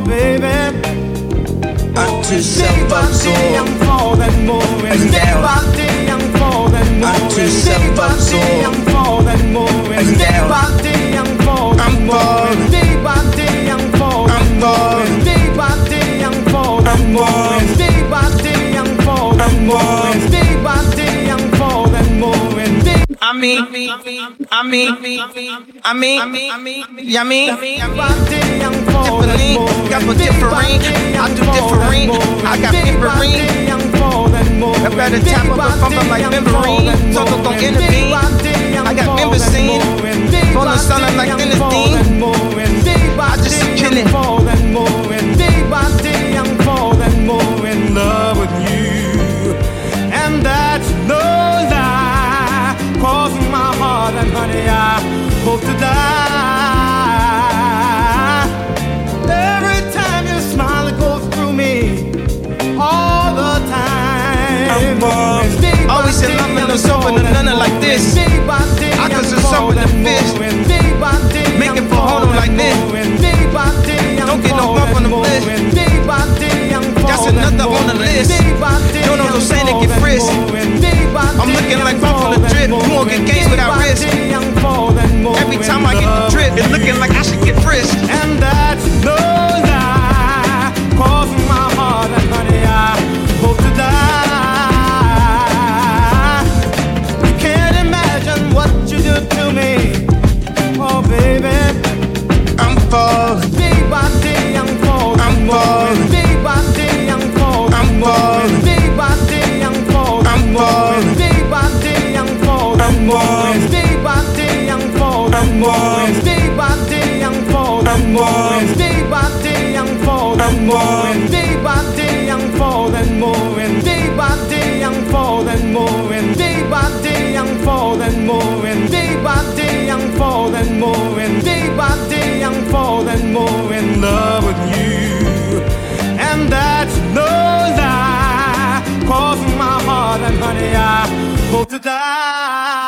baby. Until self absorbed. আমি আমি আমি yummy. I got no different I do different. I got pimpery I read a tap up from my like memory. so don't intervene I got membrane hope to die. Every time your smile goes through me, all the time. I'm born. Always in love and I'm soaking another like this. I consider something the fish. more, and day by day I'm falling more, and day by day I'm falling more, and day by day I'm falling more, and day by day I'm falling more, and day by day I'm falling more in love with you, and that's no lie, causing my heart and honey I hope to die.